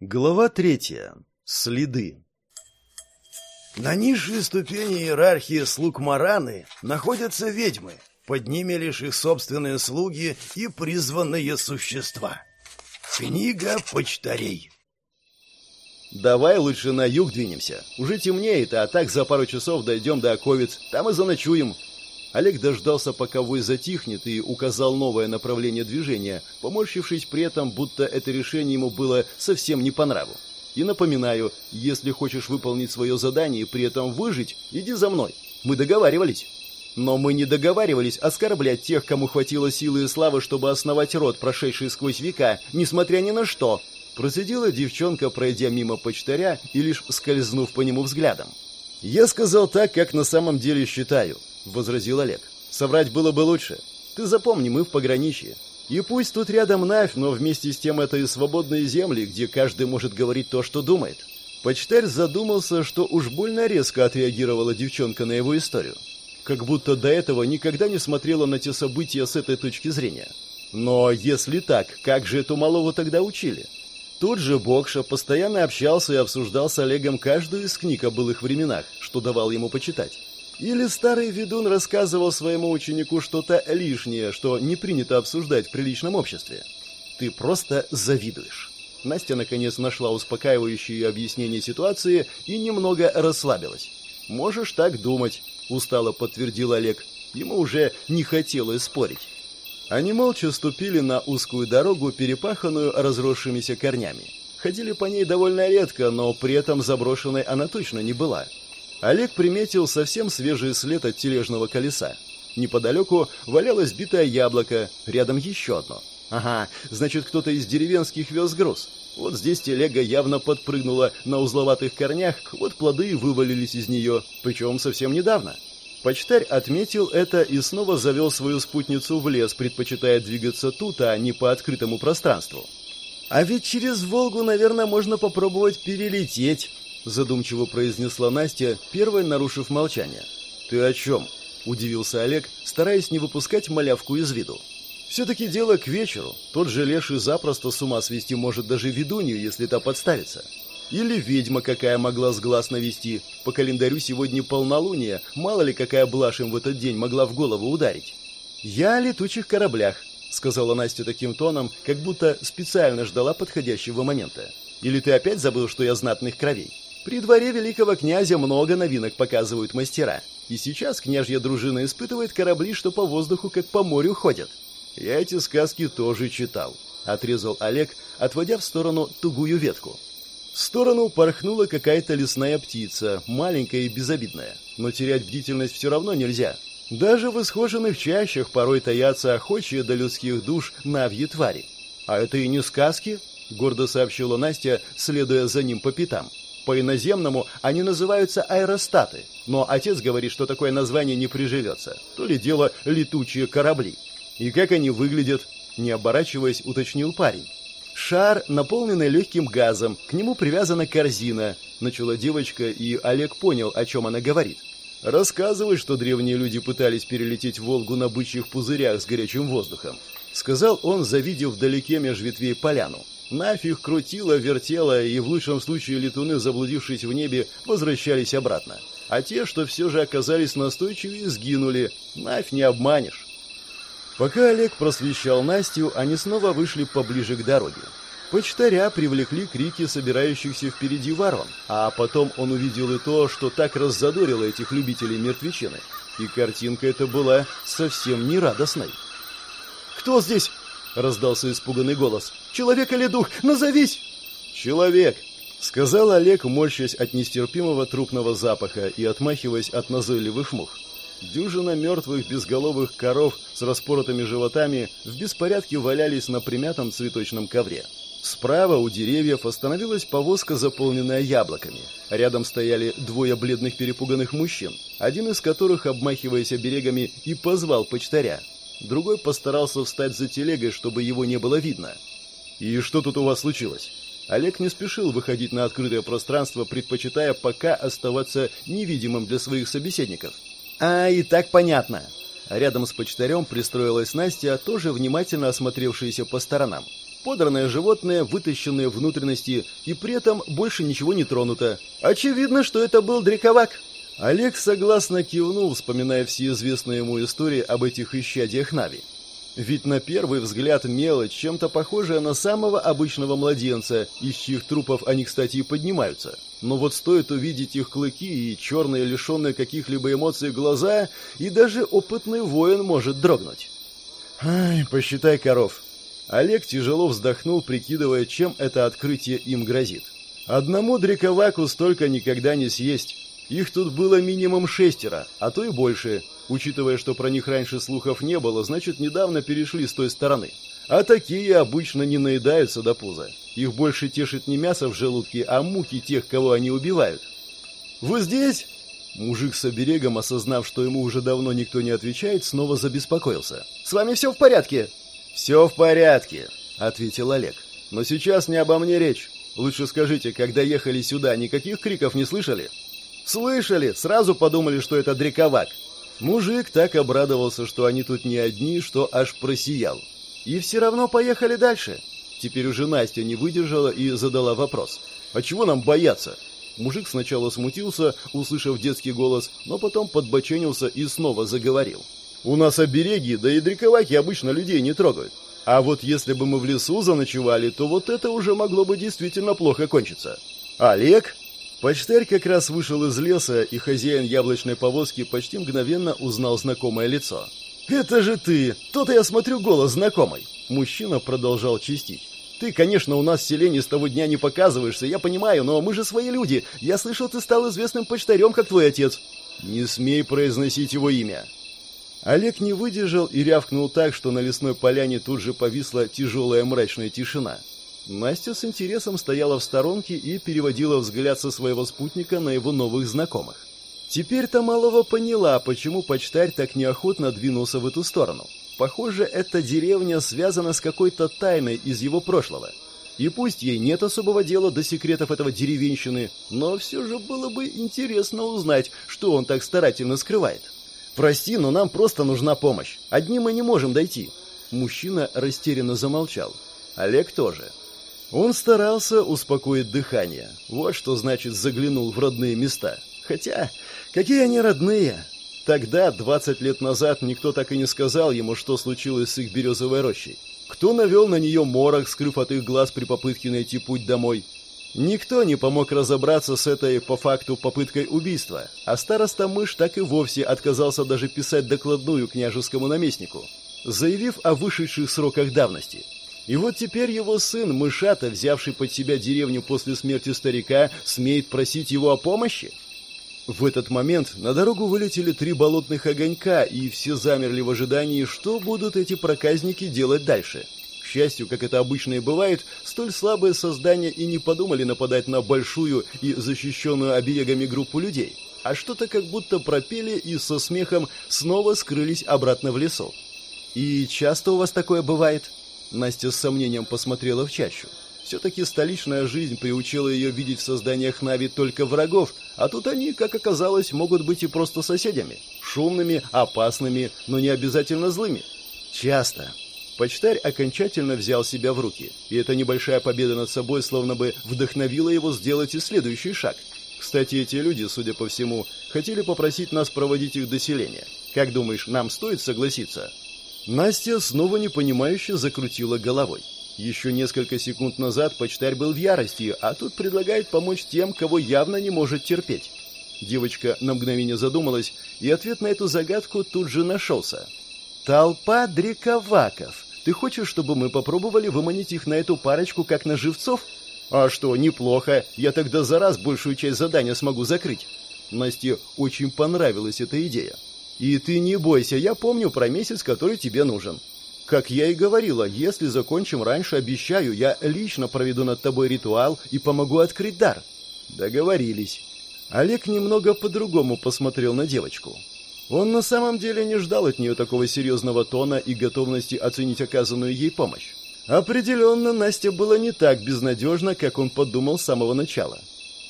Глава третья. Следы. На низшей ступени иерархии слуг Мараны находятся ведьмы. Под ними лишь их собственные слуги и призванные существа. Книга почтарей. Давай лучше на юг двинемся. Уже темнеет, а так за пару часов дойдем до Оковец. Там и заночуем. Олег дождался, пока вой затихнет, и указал новое направление движения, поморщившись при этом, будто это решение ему было совсем не по нраву. И напоминаю, если хочешь выполнить свое задание и при этом выжить, иди за мной. Мы договаривались. Но мы не договаривались оскорблять тех, кому хватило силы и славы, чтобы основать род, прошедший сквозь века, несмотря ни на что. Процедила девчонка, пройдя мимо почтаря и лишь скользнув по нему взглядом. Я сказал так, как на самом деле считаю возразил Олег. Соврать было бы лучше. Ты запомни, мы в пограничье. И пусть тут рядом Навь, но вместе с тем это и свободные земли, где каждый может говорить то, что думает. Почтарь задумался, что уж больно резко отреагировала девчонка на его историю. Как будто до этого никогда не смотрела на те события с этой точки зрения. Но если так, как же эту малого тогда учили? Тут же Бокша постоянно общался и обсуждал с Олегом каждую из книг о былых временах, что давал ему почитать. Или старый ведун рассказывал своему ученику что-то лишнее, что не принято обсуждать в приличном обществе. Ты просто завидуешь. Настя наконец нашла успокаивающее объяснение ситуации и немного расслабилась. Можешь так думать, устало подтвердил Олег. Ему уже не хотелось спорить. Они молча ступили на узкую дорогу, перепаханную разросшимися корнями. Ходили по ней довольно редко, но при этом заброшенной она точно не была. Олег приметил совсем свежий след от тележного колеса. Неподалеку валялось битое яблоко, рядом еще одно. Ага, значит, кто-то из деревенских вез груз. Вот здесь телега явно подпрыгнула на узловатых корнях, вот плоды вывалились из нее, причем совсем недавно. Почтарь отметил это и снова завел свою спутницу в лес, предпочитая двигаться тут, а не по открытому пространству. А ведь через Волгу, наверное, можно попробовать перелететь, задумчиво произнесла Настя, первой нарушив молчание. Ты о чем? удивился Олег, стараясь не выпускать малявку из виду. Все-таки дело к вечеру. Тот же леший запросто с ума свести может даже ведунью, если та подставится. Или ведьма какая могла с глаз навести. По календарю сегодня полнолуние, мало ли какая блажь им в этот день могла в голову ударить. «Я о летучих кораблях», — сказала Настя таким тоном, как будто специально ждала подходящего момента. «Или ты опять забыл, что я знатных кровей?» При дворе великого князя много новинок показывают мастера. И сейчас княжья дружина испытывает корабли, что по воздуху, как по морю ходят. Я эти сказки тоже читал, отрезал Олег, отводя в сторону тугую ветку. В сторону порхнула какая-то лесная птица, маленькая и безобидная, но терять бдительность все равно нельзя. Даже в исхоженных чащах порой таятся охочие до людских душ навьи твари. А это и не сказки, гордо сообщила Настя, следуя за ним по пятам. По-иноземному они называются аэростаты, но отец говорит, что такое название не приживется. То ли дело летучие корабли. И как они выглядят, не оборачиваясь, уточнил парень. Шар, наполненный легким газом, к нему привязана корзина. Начала девочка, и Олег понял, о чем она говорит. Рассказывай, что древние люди пытались перелететь Волгу на бычьих пузырях с горячим воздухом. Сказал он, завидев вдалеке меж ветвей поляну. Нафиг крутила, вертела, и в лучшем случае летуны, заблудившись в небе, возвращались обратно. А те, что все же оказались настойчивее, сгинули. Нафь не обманешь. Пока Олег просвещал Настю, они снова вышли поближе к дороге. Почтаря привлекли крики собирающихся впереди ворон, а потом он увидел и то, что так раззадорило этих любителей мертвечины. И картинка эта была совсем не радостной. «Кто здесь?» Раздался испуганный голос. Человек или дух? Назовись. Человек, сказал Олег, морщась от нестерпимого трупного запаха и отмахиваясь от назойливых мух. Дюжина мертвых безголовых коров с распоротыми животами в беспорядке валялись на примятом цветочном ковре. Справа у деревьев остановилась повозка, заполненная яблоками. Рядом стояли двое бледных перепуганных мужчин, один из которых, обмахиваясь оберегами, и позвал почтаря. Другой постарался встать за телегой, чтобы его не было видно. «И что тут у вас случилось?» Олег не спешил выходить на открытое пространство, предпочитая пока оставаться невидимым для своих собеседников. «А, и так понятно». Рядом с почтарем пристроилась Настя, тоже внимательно осмотревшаяся по сторонам. ободранное животное, вытащенные внутренности, и при этом больше ничего не тронуто. Очевидно, что это был дрековак. Олег согласно кивнул, вспоминая все известные ему истории об этих исчадиях Нави. Ведь на первый взгляд мелочь, чем-то похожая на самого обычного младенца, из чьих трупов они, кстати, и поднимаются. Но вот стоит увидеть их клыки и черные, лишенные каких-либо эмоций глаза, и даже опытный воин может дрогнуть. «Ай, посчитай коров». Олег тяжело вздохнул, прикидывая, чем это открытие им грозит. Одному дрековаку столько никогда не съесть. Их тут было минимум шестеро, а то и больше – Учитывая, что про них раньше слухов не было, значит, недавно перешли с той стороны. А такие обычно не наедаются до пуза. Их больше тешит не мясо в желудке, а муки тех, кого они убивают. «Вы здесь?» Мужик с оберегом, осознав, что ему уже давно никто не отвечает, снова забеспокоился. «С вами все в порядке?» «Все в порядке», — ответил Олег. «Но сейчас не обо мне речь. Лучше скажите, когда ехали сюда, никаких криков не слышали?» «Слышали! Сразу подумали, что это дрековак. Мужик так обрадовался, что они тут не одни, что аж просиял. И все равно поехали дальше. Теперь уже Настя не выдержала и задала вопрос. «А чего нам бояться?» Мужик сначала смутился, услышав детский голос, но потом подбоченился и снова заговорил. «У нас обереги, да и дрековаки обычно людей не трогают. А вот если бы мы в лесу заночевали, то вот это уже могло бы действительно плохо кончиться. Олег?» Почтарь как раз вышел из леса, и хозяин яблочной повозки почти мгновенно узнал знакомое лицо. «Это же ты! То-то я смотрю голос знакомый!» Мужчина продолжал чистить. «Ты, конечно, у нас в селении с того дня не показываешься, я понимаю, но мы же свои люди. Я слышал, ты стал известным почтарем, как твой отец». «Не смей произносить его имя». Олег не выдержал и рявкнул так, что на лесной поляне тут же повисла тяжелая мрачная тишина. Настя с интересом стояла в сторонке и переводила взгляд со своего спутника на его новых знакомых. Теперь-то Малова поняла, почему почтарь так неохотно двинулся в эту сторону. Похоже, эта деревня связана с какой-то тайной из его прошлого. И пусть ей нет особого дела до секретов этого деревенщины, но все же было бы интересно узнать, что он так старательно скрывает. «Прости, но нам просто нужна помощь. Одни мы не можем дойти». Мужчина растерянно замолчал. Олег тоже. Он старался успокоить дыхание. Вот что значит заглянул в родные места. Хотя, какие они родные? Тогда, 20 лет назад, никто так и не сказал ему, что случилось с их березовой рощей. Кто навел на нее морок, скрыв от их глаз при попытке найти путь домой? Никто не помог разобраться с этой, по факту, попыткой убийства, а староста Мышь так и вовсе отказался даже писать докладную княжескому наместнику, заявив о вышедших сроках давности – и вот теперь его сын, мышата, взявший под себя деревню после смерти старика, смеет просить его о помощи? В этот момент на дорогу вылетели три болотных огонька, и все замерли в ожидании, что будут эти проказники делать дальше. К счастью, как это обычно и бывает, столь слабые создания и не подумали нападать на большую и защищенную оберегами группу людей, а что-то как будто пропели и со смехом снова скрылись обратно в лесу. «И часто у вас такое бывает?» Настя с сомнением посмотрела в чащу. Все-таки столичная жизнь приучила ее видеть в созданиях Нави только врагов, а тут они, как оказалось, могут быть и просто соседями. Шумными, опасными, но не обязательно злыми. Часто. Почтарь окончательно взял себя в руки, и эта небольшая победа над собой словно бы вдохновила его сделать и следующий шаг. Кстати, эти люди, судя по всему, хотели попросить нас проводить их до селения. Как думаешь, нам стоит согласиться?» Настя снова непонимающе закрутила головой. Еще несколько секунд назад почтарь был в ярости, а тут предлагает помочь тем, кого явно не может терпеть. Девочка на мгновение задумалась, и ответ на эту загадку тут же нашелся. «Толпа дрековаков. Ты хочешь, чтобы мы попробовали выманить их на эту парочку, как на живцов?» «А что, неплохо. Я тогда за раз большую часть задания смогу закрыть». Насте очень понравилась эта идея. И ты не бойся, я помню про месяц, который тебе нужен. Как я и говорила, если закончим раньше, обещаю, я лично проведу над тобой ритуал и помогу открыть дар. Договорились. Олег немного по-другому посмотрел на девочку. Он на самом деле не ждал от нее такого серьезного тона и готовности оценить оказанную ей помощь. Определенно, Настя была не так безнадежна, как он подумал с самого начала.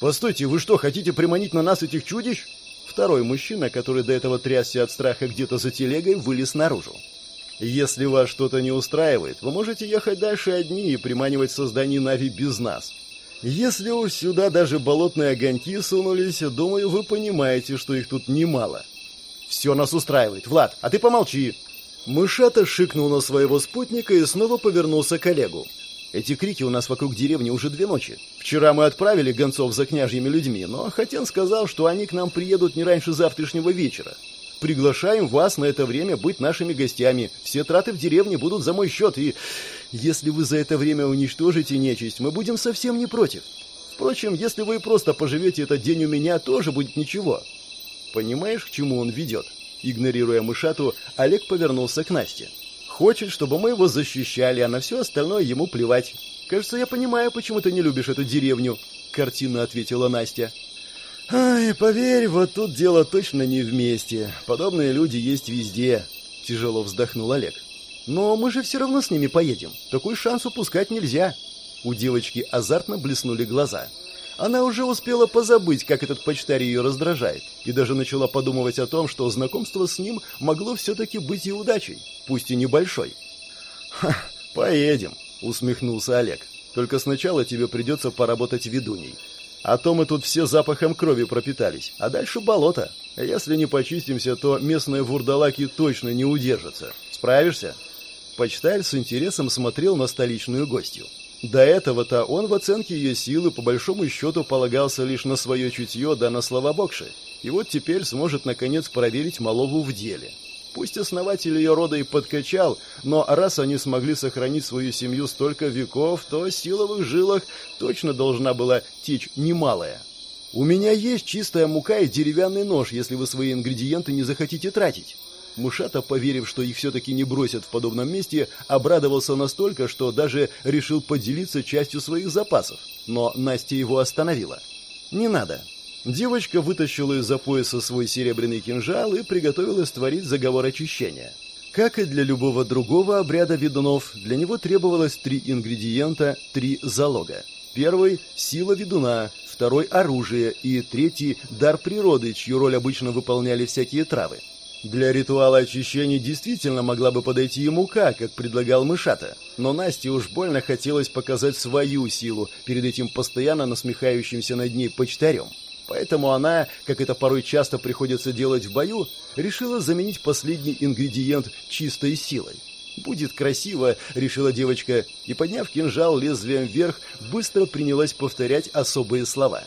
«Постойте, вы что, хотите приманить на нас этих чудищ?» Второй мужчина, который до этого трясся от страха где-то за телегой, вылез наружу. Если вас что-то не устраивает, вы можете ехать дальше одни и приманивать созданий Нави без нас. Если уж сюда даже болотные огоньки сунулись, думаю, вы понимаете, что их тут немало. Все нас устраивает. Влад, а ты помолчи. Мышата шикнул на своего спутника и снова повернулся к Олегу. Эти крики у нас вокруг деревни уже две ночи. Вчера мы отправили гонцов за княжьими людьми, но Хатен сказал, что они к нам приедут не раньше завтрашнего вечера. Приглашаем вас на это время быть нашими гостями. Все траты в деревне будут за мой счет, и если вы за это время уничтожите нечисть, мы будем совсем не против. Впрочем, если вы просто поживете этот день у меня, тоже будет ничего. Понимаешь, к чему он ведет? Игнорируя мышату, Олег повернулся к Насте. Хочет, чтобы мы его защищали, а на все остальное ему плевать. Кажется, я понимаю, почему ты не любишь эту деревню, картинно ответила Настя. Ай, поверь, вот тут дело точно не вместе. Подобные люди есть везде, тяжело вздохнул Олег. Но мы же все равно с ними поедем. Такой шанс упускать нельзя. У девочки азартно блеснули глаза. Она уже успела позабыть, как этот почтарь ее раздражает, и даже начала подумывать о том, что знакомство с ним могло все-таки быть и удачей, пусть и небольшой. «Ха, поедем», — усмехнулся Олег. «Только сначала тебе придется поработать ведуней. А то мы тут все запахом крови пропитались, а дальше болото. Если не почистимся, то местные вурдалаки точно не удержатся. Справишься?» Почтарь с интересом смотрел на столичную гостью. До этого-то он в оценке ее силы по большому счету полагался лишь на свое чутье да на слова Бокши. И вот теперь сможет наконец проверить Малову в деле. Пусть основатель ее рода и подкачал, но раз они смогли сохранить свою семью столько веков, то сила в их жилах точно должна была течь немалая. «У меня есть чистая мука и деревянный нож, если вы свои ингредиенты не захотите тратить». Мышата, поверив, что их все-таки не бросят в подобном месте, обрадовался настолько, что даже решил поделиться частью своих запасов. Но Настя его остановила. «Не надо». Девочка вытащила из-за пояса свой серебряный кинжал и приготовилась творить заговор очищения. Как и для любого другого обряда ведунов, для него требовалось три ингредиента, три залога. Первый – сила ведуна, второй – оружие и третий – дар природы, чью роль обычно выполняли всякие травы. Для ритуала очищения действительно могла бы подойти ему мука, как предлагал Мышата. Но Насте уж больно хотелось показать свою силу перед этим постоянно насмехающимся над ней почтарем. Поэтому она, как это порой часто приходится делать в бою, решила заменить последний ингредиент чистой силой. «Будет красиво», — решила девочка, и, подняв кинжал лезвием вверх, быстро принялась повторять особые слова.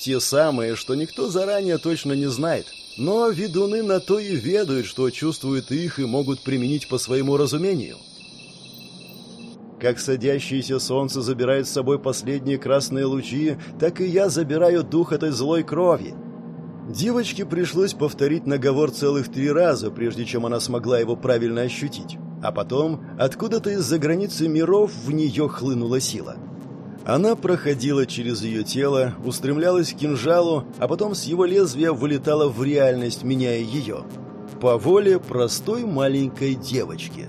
Те самые, что никто заранее точно не знает — но ведуны на то и ведают, что чувствуют их и могут применить по своему разумению. Как садящееся солнце забирает с собой последние красные лучи, так и я забираю дух этой злой крови. Девочке пришлось повторить наговор целых три раза, прежде чем она смогла его правильно ощутить. А потом, откуда-то из-за границы миров, в нее хлынула сила. Она проходила через ее тело, устремлялась к кинжалу, а потом с его лезвия вылетала в реальность, меняя ее. По воле простой маленькой девочки.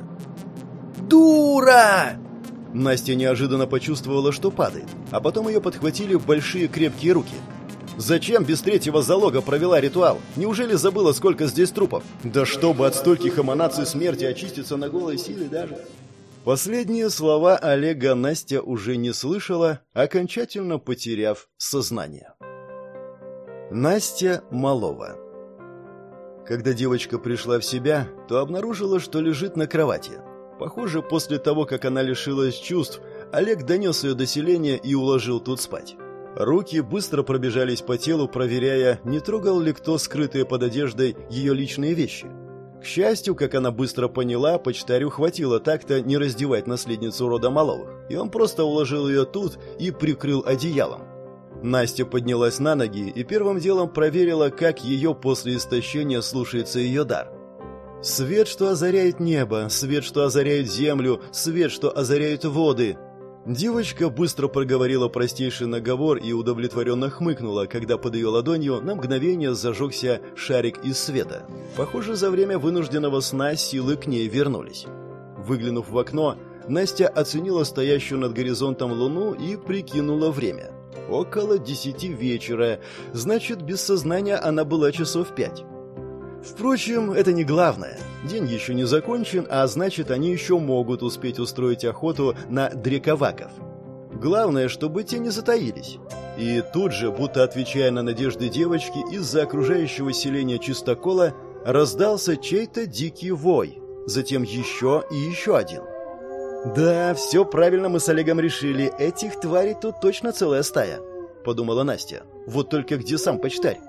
«Дура!» Настя неожиданно почувствовала, что падает, а потом ее подхватили большие крепкие руки. «Зачем без третьего залога провела ритуал? Неужели забыла, сколько здесь трупов? Да чтобы от стольких эманаций смерти очиститься на голой силе даже...» Последние слова Олега Настя уже не слышала, окончательно потеряв сознание. Настя Малова Когда девочка пришла в себя, то обнаружила, что лежит на кровати. Похоже, после того, как она лишилась чувств, Олег донес ее до селения и уложил тут спать. Руки быстро пробежались по телу, проверяя, не трогал ли кто скрытые под одеждой ее личные вещи – к счастью, как она быстро поняла, почтарю хватило так-то не раздевать наследницу рода Маловых, и он просто уложил ее тут и прикрыл одеялом. Настя поднялась на ноги и первым делом проверила, как ее после истощения слушается ее дар. «Свет, что озаряет небо, свет, что озаряет землю, свет, что озаряет воды», Девочка быстро проговорила простейший наговор и удовлетворенно хмыкнула, когда под ее ладонью на мгновение зажегся шарик из света. Похоже, за время вынужденного сна силы к ней вернулись. Выглянув в окно, Настя оценила стоящую над горизонтом луну и прикинула время. Около десяти вечера, значит, без сознания она была часов пять. Впрочем, это не главное. День еще не закончен, а значит, они еще могут успеть устроить охоту на дрековаков. Главное, чтобы те не затаились. И тут же, будто отвечая на надежды девочки, из-за окружающего селения чистокола раздался чей-то дикий вой. Затем еще и еще один. «Да, все правильно мы с Олегом решили. Этих тварей тут точно целая стая», — подумала Настя. «Вот только где сам почтарь?»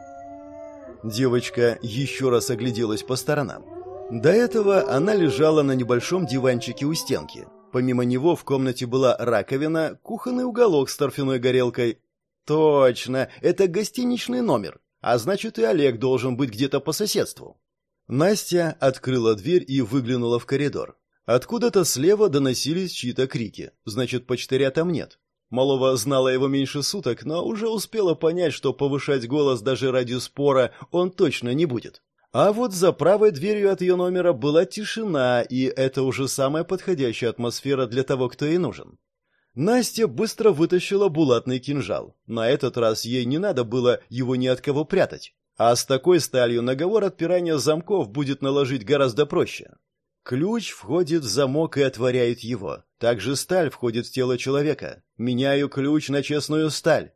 Девочка еще раз огляделась по сторонам. До этого она лежала на небольшом диванчике у стенки. Помимо него в комнате была раковина, кухонный уголок с торфяной горелкой. Точно, это гостиничный номер, а значит и Олег должен быть где-то по соседству. Настя открыла дверь и выглянула в коридор. Откуда-то слева доносились чьи-то крики. Значит, почтаря там нет. Малова знала его меньше суток, но уже успела понять, что повышать голос даже ради спора он точно не будет. А вот за правой дверью от ее номера была тишина, и это уже самая подходящая атмосфера для того, кто ей нужен. Настя быстро вытащила булатный кинжал. На этот раз ей не надо было его ни от кого прятать. А с такой сталью наговор отпирания замков будет наложить гораздо проще. Ключ входит в замок и отворяет его. Также сталь входит в тело человека. Меняю ключ на честную сталь.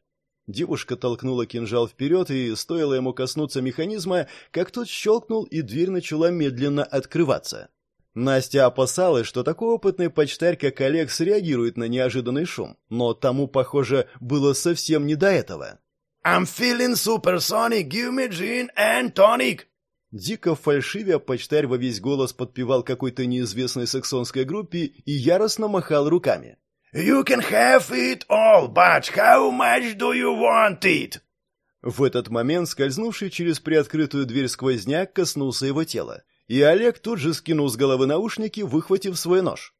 Девушка толкнула кинжал вперед, и стоило ему коснуться механизма, как тот щелкнул, и дверь начала медленно открываться. Настя опасалась, что такой опытный почтарь, как Олег, среагирует на неожиданный шум, но тому, похоже, было совсем не до этого. «I'm feeling supersonic, give me gin and tonic!» Дико фальшивя, почтарь во весь голос подпевал какой-то неизвестной саксонской группе и яростно махал руками. «You can have it all, but how much do you want it?» В этот момент скользнувший через приоткрытую дверь сквозняк коснулся его тела, и Олег тут же скинул с головы наушники, выхватив свой нож.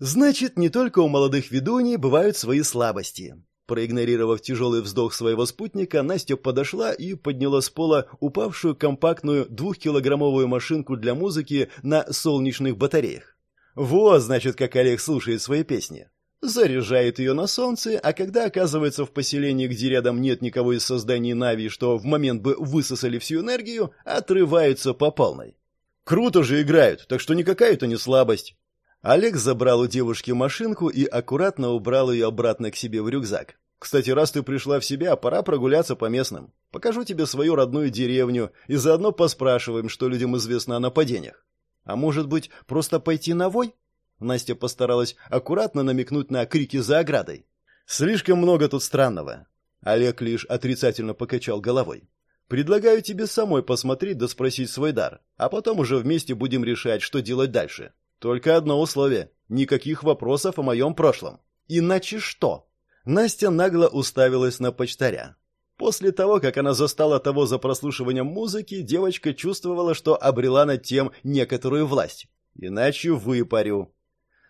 «Значит, не только у молодых ведуней бывают свои слабости. Проигнорировав тяжелый вздох своего спутника, Настя подошла и подняла с пола упавшую компактную двухкилограммовую машинку для музыки на солнечных батареях. Вот, значит, как Олег слушает свои песни. Заряжает ее на солнце, а когда оказывается в поселении, где рядом нет никого из созданий Нави, что в момент бы высосали всю энергию, отрывается по полной. Круто же играют, так что никакая это не слабость. Олег забрал у девушки машинку и аккуратно убрал ее обратно к себе в рюкзак. «Кстати, раз ты пришла в себя, пора прогуляться по местным. Покажу тебе свою родную деревню и заодно поспрашиваем, что людям известно о нападениях. А может быть, просто пойти на вой?» Настя постаралась аккуратно намекнуть на крики за оградой. «Слишком много тут странного». Олег лишь отрицательно покачал головой. «Предлагаю тебе самой посмотреть да спросить свой дар, а потом уже вместе будем решать, что делать дальше. Только одно условие. Никаких вопросов о моем прошлом. Иначе что? Настя нагло уставилась на почтаря. После того, как она застала того за прослушиванием музыки, девочка чувствовала, что обрела над тем некоторую власть. Иначе выпарю.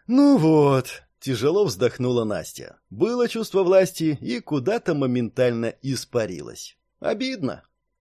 Ну вот, тяжело вздохнула Настя. Было чувство власти и куда-то моментально испарилось. Обидно.